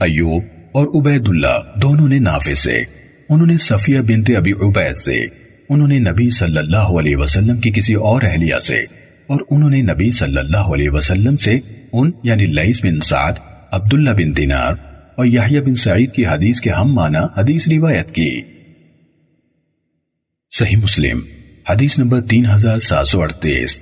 ایوب اور عبید اللہ دونوں نے نافع سے، انہوں نے صفیہ بنت ابی عبید سے، انہوں نے نبی صلی اللہ علیہ وسلم کی کسی اور اہلیہ سے، اور انہوں نے نبی صلی اللہ علیہ وسلم سے ان یعنی لئیس بن سعد، عبداللہ بن دینار اور یحییٰ بن سعید کی حدیث کے ہم معنی حدیث روایت کی۔ صحیح مسلم، حدیث نمبر تین ہزار سات سو اڑتیس۔